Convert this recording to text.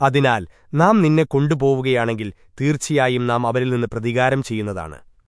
അതിനാൽ നാം നിന്നെ കൊണ്ടുപോവുകയാണെങ്കിൽ തീർച്ചയായും നാം അവരിൽ നിന്ന് പ്രതികാരം ചെയ്യുന്നതാണ്.